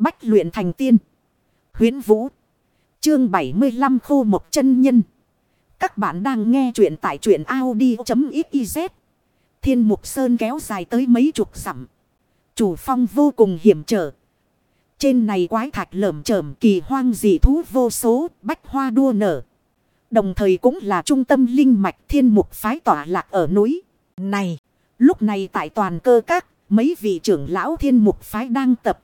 Bách luyện thành tiên. Huyến Vũ. Chương 75 khô một chân nhân. Các bạn đang nghe truyện tại truyện Audi.xyz. Thiên Mục Sơn kéo dài tới mấy chục dặm. Chủ phong vô cùng hiểm trở. Trên này quái thạch lởm chởm kỳ hoang dị thú vô số, bách hoa đua nở. Đồng thời cũng là trung tâm linh mạch thiên mục phái tỏa lạc ở núi. Này, lúc này tại toàn cơ các, mấy vị trưởng lão thiên mục phái đang tập.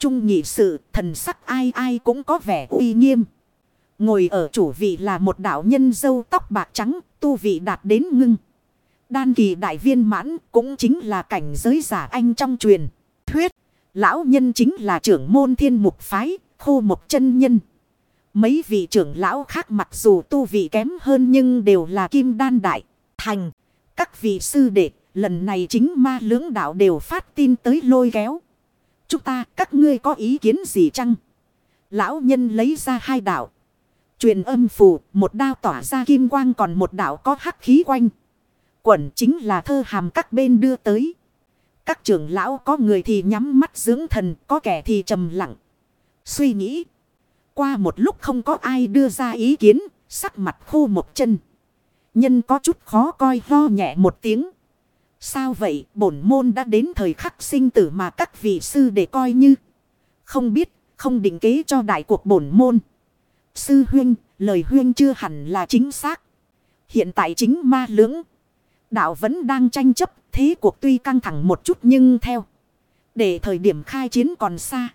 Trung nhị sự, thần sắc ai ai cũng có vẻ uy nghiêm. Ngồi ở chủ vị là một đạo nhân dâu tóc bạc trắng, tu vị đạt đến ngưng. Đan kỳ đại viên mãn cũng chính là cảnh giới giả anh trong truyền. Thuyết, lão nhân chính là trưởng môn thiên mục phái, khô một chân nhân. Mấy vị trưởng lão khác mặc dù tu vị kém hơn nhưng đều là kim đan đại. Thành, các vị sư đệ, lần này chính ma lưỡng đạo đều phát tin tới lôi kéo. Chúng ta, các ngươi có ý kiến gì chăng? Lão nhân lấy ra hai đạo. Truyền âm phù, một đao tỏa ra kim quang còn một đạo có hắc khí quanh. Quẩn chính là thơ hàm các bên đưa tới. Các trưởng lão có người thì nhắm mắt dưỡng thần, có kẻ thì trầm lặng. Suy nghĩ. Qua một lúc không có ai đưa ra ý kiến, sắc mặt khô một chân. Nhân có chút khó coi lo nhẹ một tiếng. Sao vậy, bổn môn đã đến thời khắc sinh tử mà các vị sư để coi như. Không biết, không định kế cho đại cuộc bổn môn. Sư huyên, lời huyên chưa hẳn là chính xác. Hiện tại chính ma lưỡng. Đạo vẫn đang tranh chấp, thế cuộc tuy căng thẳng một chút nhưng theo. Để thời điểm khai chiến còn xa.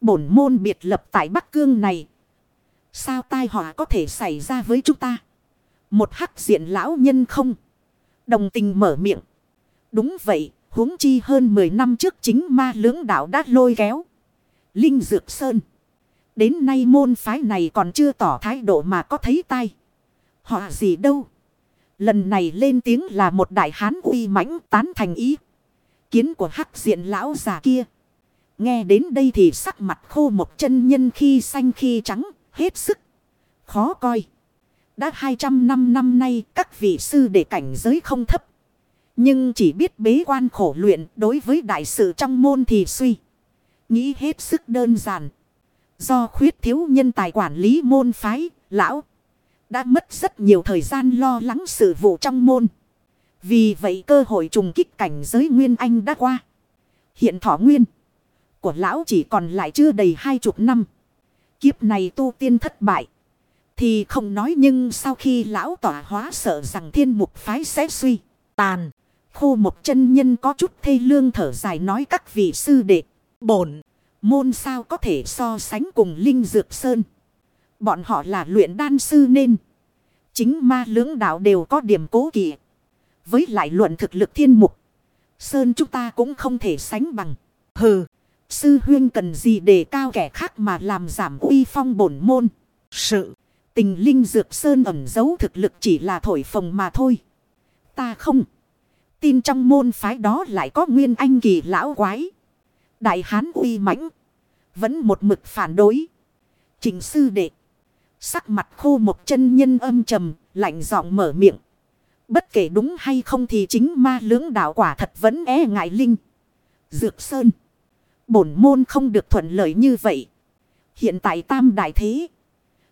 Bổn môn biệt lập tại Bắc Cương này. Sao tai họa có thể xảy ra với chúng ta? Một hắc diện lão nhân không. Đồng tình mở miệng. Đúng vậy, huống chi hơn 10 năm trước chính ma lưỡng đạo đã lôi kéo. Linh Dược Sơn. Đến nay môn phái này còn chưa tỏ thái độ mà có thấy tai. Họ gì đâu. Lần này lên tiếng là một đại hán uy mãnh tán thành ý. Kiến của hắc diện lão già kia. Nghe đến đây thì sắc mặt khô một chân nhân khi xanh khi trắng, hết sức. Khó coi. Đã 200 năm năm nay các vị sư để cảnh giới không thấp. Nhưng chỉ biết bế quan khổ luyện đối với đại sự trong môn thì suy. Nghĩ hết sức đơn giản. Do khuyết thiếu nhân tài quản lý môn phái, lão đã mất rất nhiều thời gian lo lắng sự vụ trong môn. Vì vậy cơ hội trùng kích cảnh giới Nguyên Anh đã qua. Hiện thọ nguyên của lão chỉ còn lại chưa đầy hai chục năm. Kiếp này tu tiên thất bại. Thì không nói nhưng sau khi lão tỏa hóa sợ rằng thiên mục phái sẽ suy, tàn. Khô một chân nhân có chút thê lương thở dài nói các vị sư đệ, bổn, môn sao có thể so sánh cùng Linh Dược Sơn. Bọn họ là luyện đan sư nên. Chính ma lưỡng đạo đều có điểm cố kỵ. Với lại luận thực lực thiên mục. Sơn chúng ta cũng không thể sánh bằng. Hừ. Sư huyên cần gì để cao kẻ khác mà làm giảm uy phong bổn môn. Sự. Tình linh dược sơn ẩn giấu thực lực chỉ là thổi phồng mà thôi. Ta không. Tin trong môn phái đó lại có nguyên anh kỳ lão quái. Đại hán uy mãnh Vẫn một mực phản đối. Trình sư đệ. Sắc mặt khô một chân nhân âm trầm, lạnh giọng mở miệng. Bất kể đúng hay không thì chính ma lưỡng đạo quả thật vẫn e ngại linh. Dược Sơn. Bổn môn không được thuận lợi như vậy. Hiện tại tam đại thế.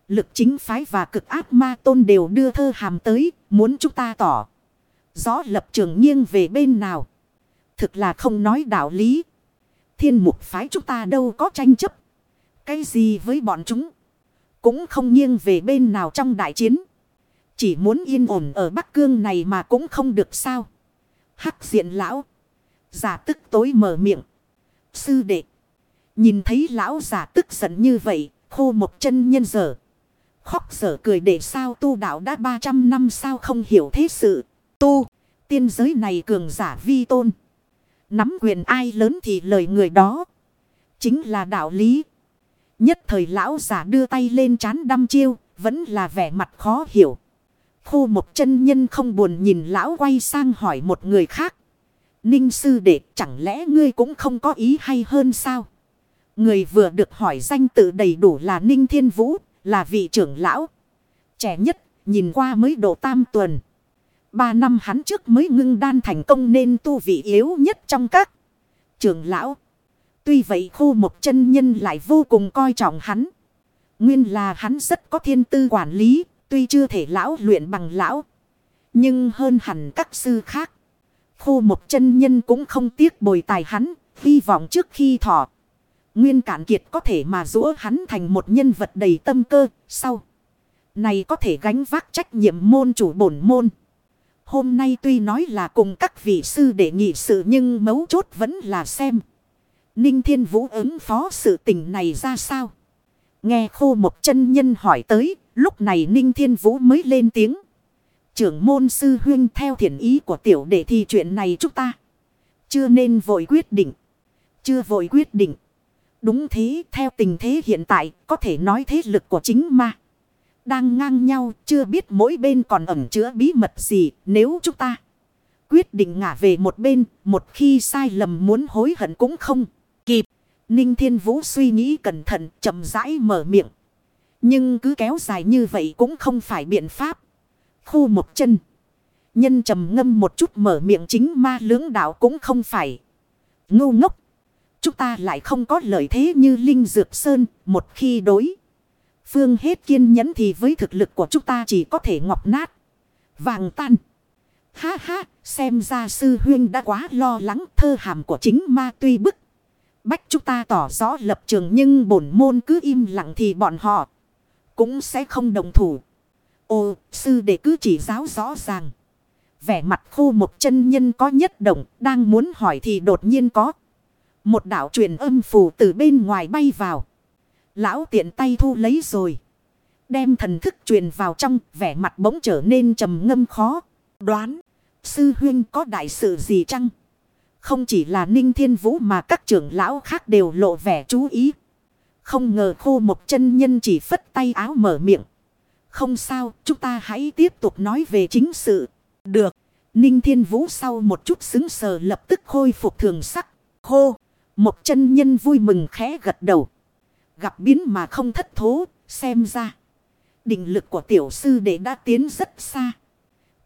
Lực chính phái và cực ác ma tôn đều đưa thơ hàm tới, muốn chúng ta tỏ. Gió lập trường nghiêng về bên nào. Thực là không nói đạo lý. Thiên mục phái chúng ta đâu có tranh chấp. Cái gì với bọn chúng. Cũng không nghiêng về bên nào trong đại chiến. Chỉ muốn yên ổn ở Bắc Cương này mà cũng không được sao. Hắc diện lão. Giả tức tối mở miệng. Sư đệ. Nhìn thấy lão giả tức giận như vậy. Khô một chân nhân dở. Khóc dở cười để sao tu đạo đã 300 năm sao không hiểu thế sự. Tu. Tiên giới này cường giả vi tôn. Nắm quyền ai lớn thì lời người đó. Chính là đạo lý. Nhất thời lão giả đưa tay lên chán đăm chiêu. Vẫn là vẻ mặt khó hiểu. Khô một chân nhân không buồn nhìn lão quay sang hỏi một người khác. Ninh sư đệ chẳng lẽ ngươi cũng không có ý hay hơn sao? Người vừa được hỏi danh tự đầy đủ là Ninh Thiên Vũ, là vị trưởng lão. Trẻ nhất, nhìn qua mới độ tam tuần. Ba năm hắn trước mới ngưng đan thành công nên tu vị yếu nhất trong các trưởng lão. Tuy vậy khu một chân nhân lại vô cùng coi trọng hắn. Nguyên là hắn rất có thiên tư quản lý, tuy chưa thể lão luyện bằng lão. Nhưng hơn hẳn các sư khác. khu một chân nhân cũng không tiếc bồi tài hắn, hy vọng trước khi thọ. Nguyên cản kiệt có thể mà rũa hắn thành một nhân vật đầy tâm cơ, sau. Này có thể gánh vác trách nhiệm môn chủ bổn môn. Hôm nay tuy nói là cùng các vị sư để nghị sự nhưng mấu chốt vẫn là xem. Ninh Thiên Vũ ứng phó sự tình này ra sao? Nghe khô một chân nhân hỏi tới, lúc này Ninh Thiên Vũ mới lên tiếng. Trưởng môn sư huyên theo thiện ý của tiểu đệ thì chuyện này chúng ta chưa nên vội quyết định. Chưa vội quyết định. Đúng thế, theo tình thế hiện tại, có thể nói thế lực của chính ma. Đang ngang nhau, chưa biết mỗi bên còn ẩn chứa bí mật gì, nếu chúng ta quyết định ngả về một bên, một khi sai lầm muốn hối hận cũng không kịp. Ninh Thiên Vũ suy nghĩ cẩn thận, chậm rãi mở miệng. Nhưng cứ kéo dài như vậy cũng không phải biện pháp. Khu một chân. Nhân trầm ngâm một chút mở miệng chính ma lưỡng đạo cũng không phải. Ngu ngốc. Chúng ta lại không có lợi thế như Linh Dược Sơn. Một khi đối. Phương hết kiên nhẫn thì với thực lực của chúng ta chỉ có thể ngọc nát. Vàng tan. Ha ha. Xem ra sư huyên đã quá lo lắng thơ hàm của chính ma tuy bức. Bách chúng ta tỏ rõ lập trường nhưng bổn môn cứ im lặng thì bọn họ cũng sẽ không đồng thủ. Ô, sư đệ cứ chỉ giáo rõ ràng. Vẻ mặt khô một chân nhân có nhất động, đang muốn hỏi thì đột nhiên có. Một đạo truyền âm phù từ bên ngoài bay vào. Lão tiện tay thu lấy rồi. Đem thần thức truyền vào trong, vẻ mặt bỗng trở nên trầm ngâm khó. Đoán, sư huyên có đại sự gì chăng? Không chỉ là ninh thiên vũ mà các trưởng lão khác đều lộ vẻ chú ý. Không ngờ khô một chân nhân chỉ phất tay áo mở miệng. Không sao, chúng ta hãy tiếp tục nói về chính sự. Được. Ninh Thiên Vũ sau một chút xứng sờ lập tức khôi phục thường sắc. Khô. Một chân nhân vui mừng khẽ gật đầu. Gặp biến mà không thất thố. Xem ra. Định lực của tiểu sư đệ đã tiến rất xa.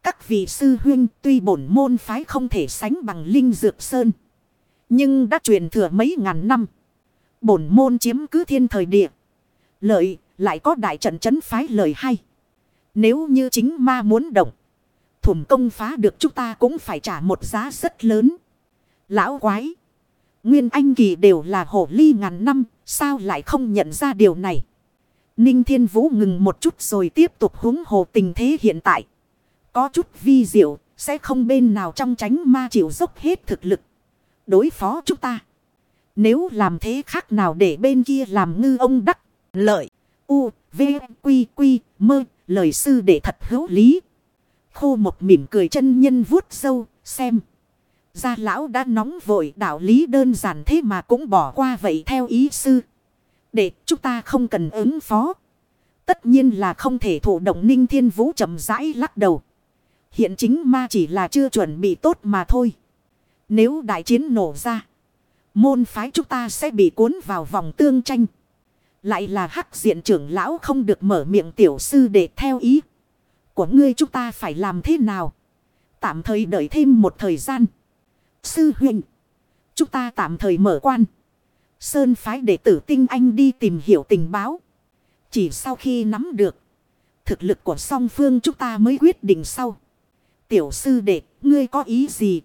Các vị sư huyên tuy bổn môn phái không thể sánh bằng Linh Dược Sơn. Nhưng đã truyền thừa mấy ngàn năm. Bổn môn chiếm cứ thiên thời địa. Lợi lại có đại trận chấn phái lời hay. Nếu như chính ma muốn động. thủng công phá được chúng ta cũng phải trả một giá rất lớn. Lão quái. Nguyên Anh Kỳ đều là hổ ly ngàn năm. Sao lại không nhận ra điều này? Ninh Thiên Vũ ngừng một chút rồi tiếp tục húng hồ tình thế hiện tại. Có chút vi diệu. Sẽ không bên nào trong tránh ma chịu dốc hết thực lực. Đối phó chúng ta. Nếu làm thế khác nào để bên kia làm ngư ông đắc. Lợi. U. V. Quy. Quy. Mơ. Lời sư để thật hữu lý. Khô một mỉm cười chân nhân vuốt sâu. Xem. Gia lão đã nóng vội, đạo lý đơn giản thế mà cũng bỏ qua vậy theo ý sư. Để chúng ta không cần ứng phó. Tất nhiên là không thể thụ động ninh thiên vũ chậm rãi lắc đầu. Hiện chính ma chỉ là chưa chuẩn bị tốt mà thôi. Nếu đại chiến nổ ra. Môn phái chúng ta sẽ bị cuốn vào vòng tương tranh. Lại là hắc diện trưởng lão không được mở miệng tiểu sư để theo ý. Của ngươi chúng ta phải làm thế nào? Tạm thời đợi thêm một thời gian. Sư huynh. Chúng ta tạm thời mở quan. Sơn phái đệ tử tinh anh đi tìm hiểu tình báo. Chỉ sau khi nắm được. Thực lực của song phương chúng ta mới quyết định sau. Tiểu sư đệ, ngươi có ý gì?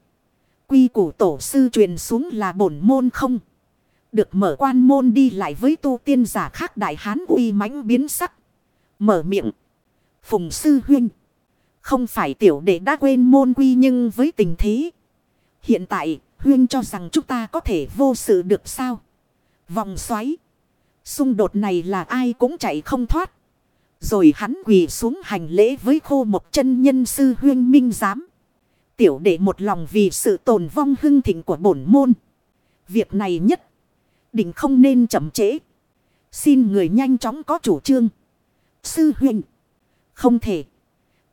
Quy củ tổ sư truyền xuống là bổn môn không? Được mở quan môn đi lại với tu tiên giả khác đại hán uy mãnh biến sắc. Mở miệng. Phùng sư huynh. Không phải tiểu đệ đã quên môn quy nhưng với tình thế. Hiện tại, huyên cho rằng chúng ta có thể vô sự được sao? Vòng xoáy. Xung đột này là ai cũng chạy không thoát. Rồi hắn quỳ xuống hành lễ với khô một chân nhân sư huyên minh giám. Tiểu đệ một lòng vì sự tồn vong hưng thịnh của bổn môn. Việc này nhất, định không nên chậm trễ. Xin người nhanh chóng có chủ trương. Sư huynh. Không thể.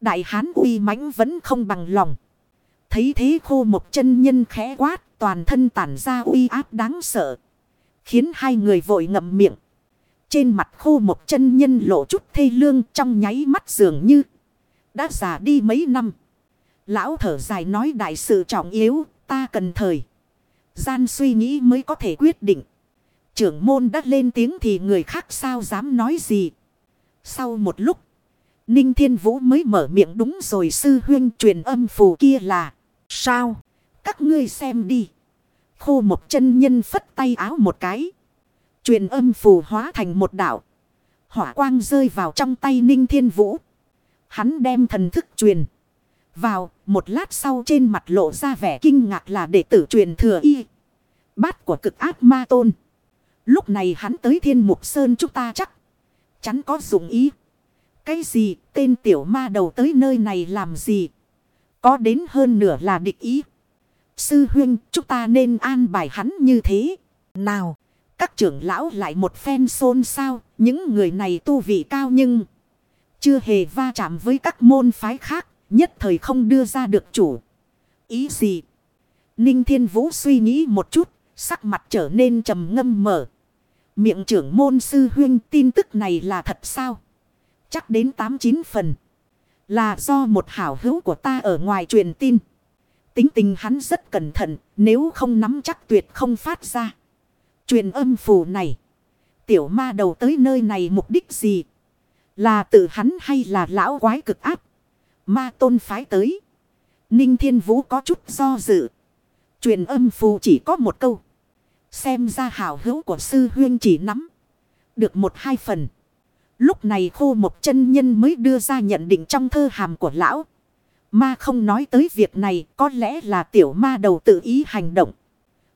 Đại hán uy mãnh vẫn không bằng lòng. Thấy thế khô một chân nhân khẽ quát. Toàn thân tản ra uy áp đáng sợ. Khiến hai người vội ngậm miệng. Trên mặt khô một chân nhân lộ chút thê lương, trong nháy mắt dường như. Đã già đi mấy năm. Lão thở dài nói đại sự trọng yếu. Ta cần thời. Gian suy nghĩ mới có thể quyết định. trưởng môn đã lên tiếng thì người khác sao dám nói gì. Sau một lúc. Ninh Thiên Vũ mới mở miệng đúng rồi, sư huyên truyền âm phù kia là. Sao? Các ngươi xem đi. Khô một chân nhân phất tay áo một cái. Truyền âm phù hóa thành một đảo. Hỏa quang rơi vào trong tay Ninh Thiên Vũ. Hắn đem thần thức truyền. Vào, một lát sau trên mặt lộ ra vẻ kinh ngạc là đệ tử truyền thừa y. Bát của cực ác ma tôn. Lúc này hắn tới thiên mục sơn chúng ta chắc. Chắn có dụng ý. Cái gì, tên tiểu ma đầu tới nơi này làm gì? Có đến hơn nửa là địch ý. Sư huynh, chúng ta nên an bài hắn như thế. Nào, các trưởng lão lại một phen xôn xao. Những người này tu vị cao nhưng chưa hề va chạm với các môn phái khác. Nhất thời không đưa ra được chủ. Ý gì? Ninh Thiên Vũ suy nghĩ một chút. Sắc mặt trở nên trầm ngâm mở. Miệng trưởng môn sư huynh, tin tức này là thật sao? Chắc đến 8-9 phần. Là do một hảo hữu của ta ở ngoài truyền tin. Tính tình hắn rất cẩn thận. Nếu không nắm chắc tuyệt không phát ra. Truyền âm phù này. Tiểu ma đầu tới nơi này mục đích gì? Là tự hắn hay là lão quái cực áp? Ma tôn phái tới. Ninh Thiên Vũ có chút do dự. Truyền âm phù chỉ có một câu. Xem ra hảo hữu của sư huyên chỉ nắm. Được một hai phần. Lúc này khô một chân nhân mới đưa ra nhận định trong thơ hàm của lão. Ma không nói tới việc này có lẽ là tiểu ma đầu tự ý hành động.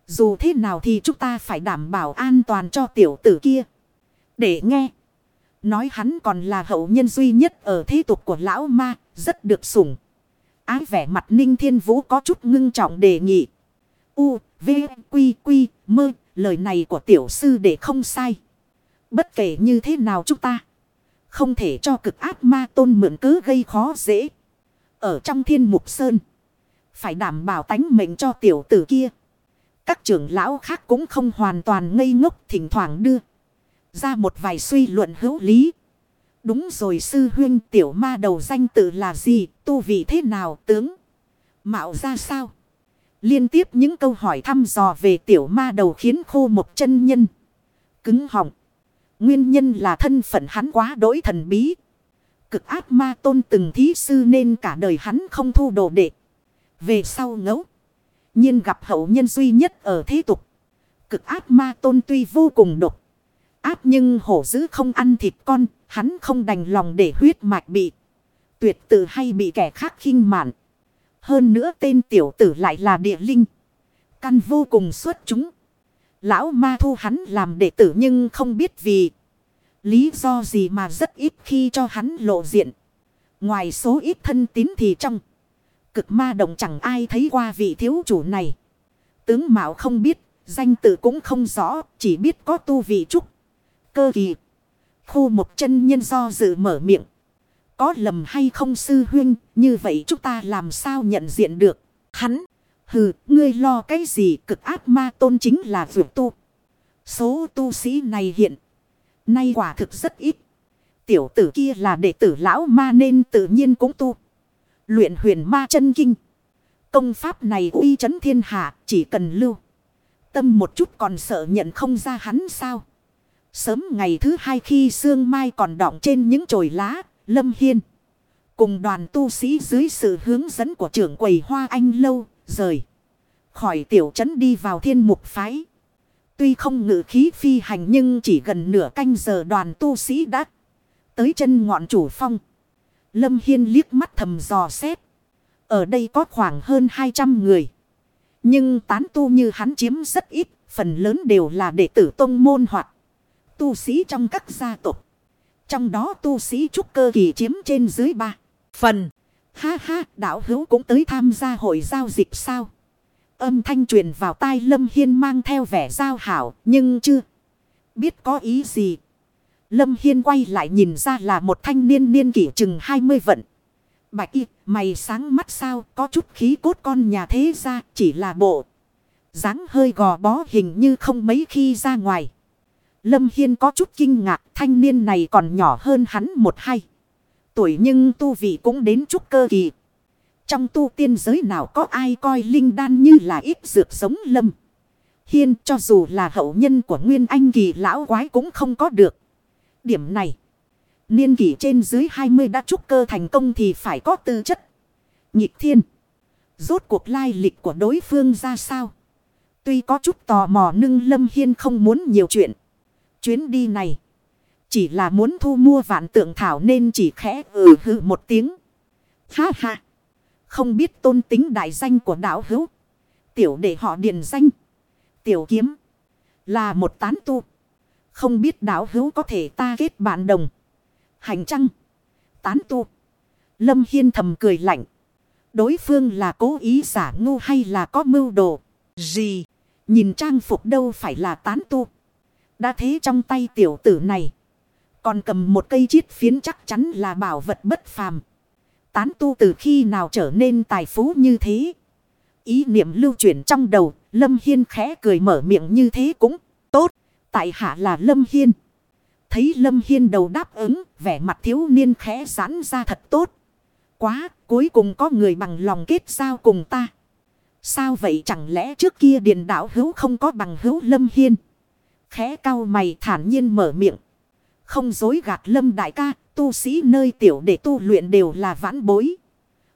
Dù thế nào thì chúng ta phải đảm bảo an toàn cho tiểu tử kia. Để nghe. Nói hắn còn là hậu nhân duy nhất ở thế tục của lão ma. Rất được sủng. Ái vẻ mặt ninh thiên vũ có chút ngưng trọng đề nghị. U, V, Quy, Quy, Mơ. Lời này của tiểu sư để không sai. Bất kể như thế nào chúng ta. Không thể cho cực ác ma tôn mượn cứ gây khó dễ. Ở trong thiên mục sơn. Phải đảm bảo tánh mệnh cho tiểu tử kia. Các trưởng lão khác cũng không hoàn toàn ngây ngốc thỉnh thoảng đưa. Ra một vài suy luận hữu lý. Đúng rồi sư huyên tiểu ma đầu danh tự là gì, tu vị thế nào, tướng. Mạo ra sao? Liên tiếp những câu hỏi thăm dò về tiểu ma đầu khiến khô một chân nhân. Cứng họng. Nguyên nhân là thân phận hắn quá đỗi thần bí. Cực ác ma tôn từng thí sư nên cả đời hắn không thu đồ đệ. Về sau ngẫu nhiên gặp hậu nhân duy nhất ở thế tục. Cực ác ma tôn tuy vô cùng độc. Áp nhưng hổ dữ không ăn thịt con, hắn không đành lòng để huyết mạch bị. Tuyệt tử hay bị kẻ khác khinh mạn. Hơn nữa tên tiểu tử lại là địa linh. Căn vô cùng xuất chúng. Lão ma thu hắn làm đệ tử nhưng không biết vì lý do gì mà rất ít khi cho hắn lộ diện. Ngoài số ít thân tín thì trong cực ma động chẳng ai thấy qua vị thiếu chủ này. Tướng Mạo không biết, danh tự cũng không rõ, chỉ biết có tu vị trúc. Cơ kỳ. Khu một chân nhân do dự mở miệng. Có lầm hay không sư huynh, như vậy chúng ta làm sao nhận diện được. Hắn, hừ, ngươi lo cái gì cực ác ma tôn chính là vượt tu. Số tu sĩ này hiện, nay quả thực rất ít. Tiểu tử kia là đệ tử lão ma nên tự nhiên cũng tu. Luyện huyền ma chân kinh. Công pháp này uy chấn thiên hạ chỉ cần lưu. Tâm một chút còn sợ nhận không ra hắn sao. Sớm ngày thứ hai khi sương mai còn đọng trên những chồi lá, Lâm Hiên. Cùng đoàn tu sĩ dưới sự hướng dẫn của trưởng quầy hoa anh lâu, rời. Khỏi tiểu trấn đi vào thiên mục phái. Tuy không ngự khí phi hành nhưng chỉ gần nửa canh giờ đoàn tu sĩ đã tới chân ngọn chủ phong. Lâm Hiên liếc mắt thầm dò xét. Ở đây có khoảng hơn 200 người. Nhưng tán tu như hắn chiếm rất ít. Phần lớn đều là đệ tử tông môn hoặc tu sĩ trong các gia tộc. Trong đó tu sĩ trúc cơ kỳ chiếm trên dưới ba phần. Ha ha, đạo hữu cũng tới tham gia hội giao dịch sao? Âm thanh truyền vào tai Lâm Hiên mang theo vẻ giao hảo, nhưng chưa biết có ý gì. Lâm Hiên quay lại nhìn ra là một thanh niên niên kỷ chừng 20 vận. Bạch y, mày sáng mắt sao, có chút khí cốt con nhà thế ra, chỉ là bộ. dáng hơi gò bó hình như không mấy khi ra ngoài. Lâm Hiên có chút kinh ngạc, thanh niên này còn nhỏ hơn hắn một hai. Tuổi nhưng tu vị cũng đến chút cơ kỳ. Trong tu tiên giới nào có ai coi linh đan như là ít dược sống lâm. Hiên cho dù là hậu nhân của Nguyên Anh kỳ lão quái cũng không có được. Điểm này. Niên kỷ trên dưới 20 đã trúc cơ thành công thì phải có tư chất. Nhịp thiên. Rốt cuộc lai lịch của đối phương ra sao? Tuy có chút tò mò nhưng Lâm Hiên không muốn nhiều chuyện. Chuyến đi này. Chỉ là muốn thu mua vạn tượng thảo nên chỉ khẽ ừ hừ một tiếng. Ha ha. Không biết tôn tính đại danh của đạo hữu. Tiểu để họ điền danh. Tiểu kiếm. Là một tán tu. Không biết đạo hữu có thể ta kết bạn đồng. Hành trăng. Tán tu. Lâm Hiên thầm cười lạnh. Đối phương là cố ý giả ngu hay là có mưu đồ. Gì. Nhìn trang phục đâu phải là tán tu. Đã thế trong tay tiểu tử này. Còn cầm một cây chiết phiến chắc chắn là bảo vật bất phàm. Tán tu từ khi nào trở nên tài phú như thế. Ý niệm lưu chuyển trong đầu. Lâm Hiên khẽ cười mở miệng như thế cũng tốt. Tại hạ là Lâm Hiên. Thấy Lâm Hiên đầu đáp ứng. Vẻ mặt thiếu niên khẽ giãn ra thật tốt. Quá, cuối cùng có người bằng lòng kết giao cùng ta. Sao vậy chẳng lẽ trước kia điền đảo hữu không có bằng hữu Lâm Hiên. Khẽ cao mày thản nhiên mở miệng. Không dối gạt Lâm đại ca, tu sĩ nơi tiểu để tu luyện đều là vãn bối.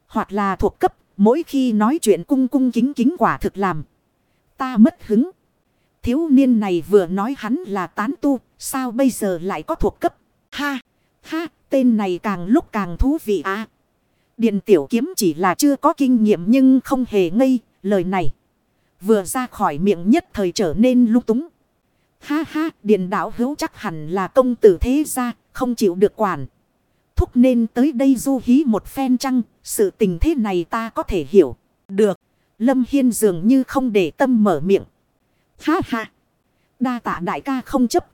Hoặc là thuộc cấp, mỗi khi nói chuyện cung cung kính kính quả thực làm. Ta mất hứng. Thiếu niên này vừa nói hắn là tán tu, sao bây giờ lại có thuộc cấp? Ha, ha, tên này càng lúc càng thú vị à. Điện tiểu kiếm chỉ là chưa có kinh nghiệm nhưng không hề ngây, lời này. Vừa ra khỏi miệng nhất thời trở nên lúc túng. Ha ha, điện đạo hữu chắc hẳn là công tử thế gia, không chịu được quản. Thúc nên tới đây du hí một phen chăng, sự tình thế này ta có thể hiểu. Được, Lâm Hiên dường như không để tâm mở miệng. Ha ha, đa tạ đại ca không chấp.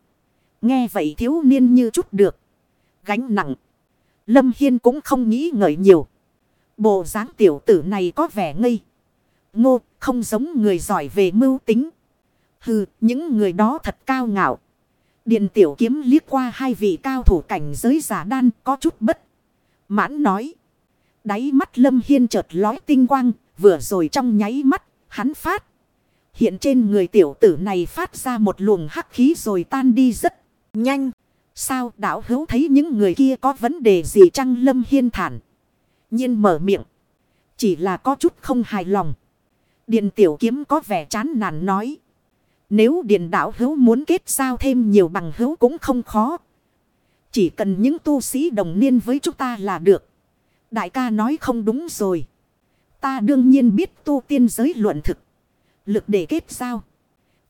Nghe vậy thiếu niên như chút được. Gánh nặng. Lâm Hiên cũng không nghĩ ngợi nhiều. Bộ dáng tiểu tử này có vẻ ngây. Ngô, không giống người giỏi về mưu tính. Hừ, những người đó thật cao ngạo. điền tiểu kiếm liếc qua hai vị cao thủ cảnh giới giả đan có chút bất. Mãn nói. Đáy mắt lâm hiên chợt lói tinh quang, vừa rồi trong nháy mắt, hắn phát. Hiện trên người tiểu tử này phát ra một luồng hắc khí rồi tan đi rất nhanh. Sao đảo hữu thấy những người kia có vấn đề gì chăng lâm hiên thản. nhiên mở miệng. Chỉ là có chút không hài lòng. Điện tiểu kiếm có vẻ chán nản nói. Nếu điện Đảo hữu muốn kết giao thêm nhiều bằng hữu cũng không khó. Chỉ cần những tu sĩ đồng niên với chúng ta là được. Đại ca nói không đúng rồi. Ta đương nhiên biết tu tiên giới luận thực. Lực để kết giao.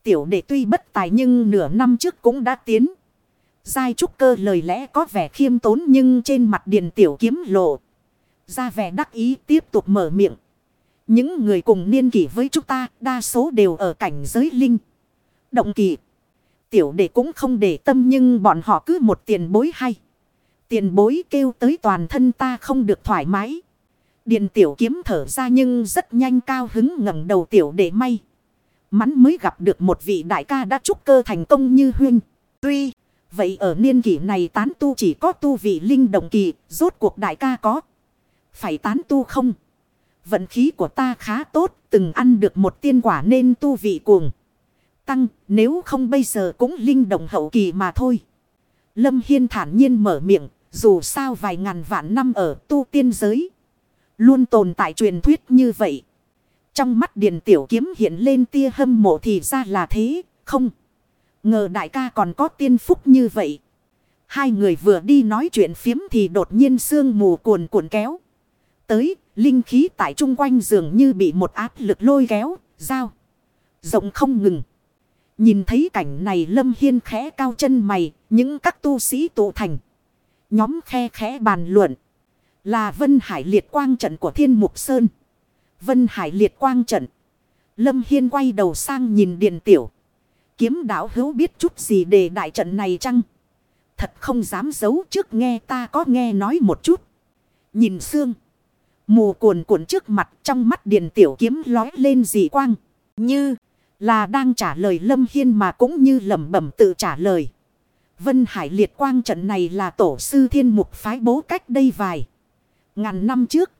Tiểu đệ tuy bất tài nhưng nửa năm trước cũng đã tiến. Giai trúc cơ lời lẽ có vẻ khiêm tốn nhưng trên mặt điện tiểu kiếm lộ. Ra vẻ đắc ý tiếp tục mở miệng. Những người cùng niên kỷ với chúng ta đa số đều ở cảnh giới linh. Động kỳ. Tiểu đệ cũng không để tâm nhưng bọn họ cứ một tiền bối hay. Tiền bối kêu tới toàn thân ta không được thoải mái. điền tiểu kiếm thở ra nhưng rất nhanh cao hứng ngẩng đầu tiểu đệ may. Mắn mới gặp được một vị đại ca đã trúc cơ thành công như huynh. Tuy vậy ở niên kỷ này tán tu chỉ có tu vị linh động kỳ, rốt cuộc đại ca có. Phải tán tu không? Vận khí của ta khá tốt, từng ăn được một tiên quả nên tu vị cuồng. Tăng, nếu không bây giờ cũng linh động hậu kỳ mà thôi. Lâm Hiên thản nhiên mở miệng, dù sao vài ngàn vạn năm ở tu tiên giới. Luôn tồn tại truyền thuyết như vậy. Trong mắt Điền Tiểu Kiếm hiện lên tia hâm mộ thì ra là thế, không. Ngờ đại ca còn có tiên phúc như vậy. Hai người vừa đi nói chuyện phiếm thì đột nhiên sương mù cuồn cuộn kéo. Tới, linh khí tại chung quanh dường như bị một áp lực lôi kéo, dao. Rộng không ngừng. Nhìn thấy cảnh này Lâm Hiên khẽ cao chân mày, những các tu sĩ tụ thành. Nhóm khe khẽ bàn luận. Là Vân Hải liệt quang trận của Thiên Mục Sơn. Vân Hải liệt quang trận. Lâm Hiên quay đầu sang nhìn Điền Tiểu. Kiếm đảo hữu biết chút gì để đại trận này chăng? Thật không dám giấu trước nghe ta có nghe nói một chút. Nhìn xương. Mù cuồn cuộn trước mặt trong mắt Điền Tiểu kiếm lói lên dị quang. Như là đang trả lời Lâm Hiên mà cũng như lẩm bẩm tự trả lời. Vân Hải liệt quang trận này là tổ sư thiên mục phái bố cách đây vài. Ngàn năm trước.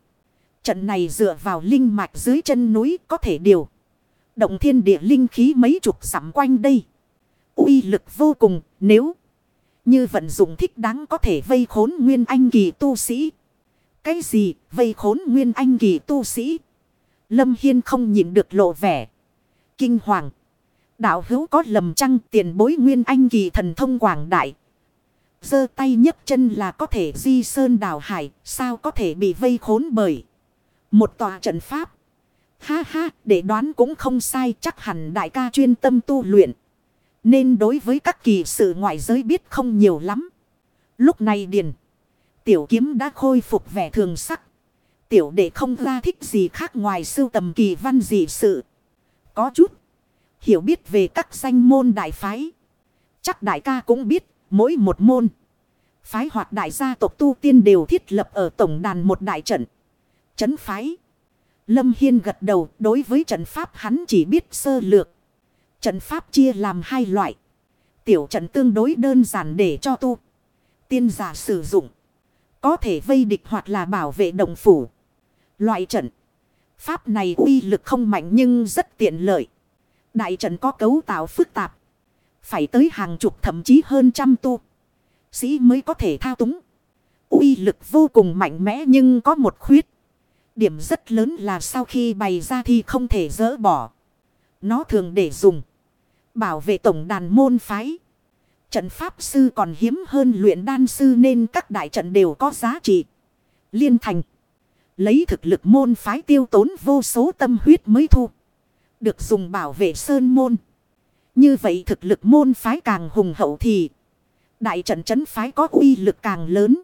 Trận này dựa vào linh mạch dưới chân núi có thể điều. Động thiên địa linh khí mấy chục sắm quanh đây. uy lực vô cùng, nếu như vận dụng thích đáng có thể vây khốn nguyên anh kỳ tu sĩ. Cái gì vây khốn nguyên anh kỳ tu sĩ? Lâm Hiên không nhìn được lộ vẻ. Kinh hoàng. Đạo hữu có lầm chăng tiền bối nguyên anh kỳ thần thông quảng đại. giơ tay nhấc chân là có thể di sơn đào hải. Sao có thể bị vây khốn bởi một tòa trận pháp. Ha ha, để đoán cũng không sai, chắc hẳn đại ca chuyên tâm tu luyện. Nên đối với các kỳ sự ngoại giới biết không nhiều lắm. Lúc này điền. Tiểu kiếm đã khôi phục vẻ thường sắc. Tiểu đệ không ra thích gì khác ngoài sưu tầm kỳ văn dị sự. Có chút. Hiểu biết về các danh môn đại phái. Chắc đại ca cũng biết. Mỗi một môn. Phái hoạt đại gia tộc tu tiên đều thiết lập ở tổng đàn một đại trận. Trấn phái. Lâm Hiên gật đầu, đối với trận pháp hắn chỉ biết sơ lược. Trận pháp chia làm hai loại. Tiểu trận tương đối đơn giản để cho tu. Tiên giả sử dụng. Có thể vây địch hoặc là bảo vệ đồng phủ. Loại trận. Pháp này uy lực không mạnh nhưng rất tiện lợi. Đại trận có cấu tạo phức tạp. Phải tới hàng chục thậm chí hơn trăm tu. Sĩ mới có thể thao túng. uy lực vô cùng mạnh mẽ nhưng có một khuyết. Điểm rất lớn là sau khi bày ra thì không thể dỡ bỏ. Nó thường để dùng. Bảo vệ tổng đàn môn phái. Trận pháp sư còn hiếm hơn luyện đan sư nên các đại trận đều có giá trị. Liên thành. Lấy thực lực môn phái tiêu tốn vô số tâm huyết mới thu. Được dùng bảo vệ sơn môn. Như vậy thực lực môn phái càng hùng hậu thì. Đại trận trấn phái có uy lực càng lớn.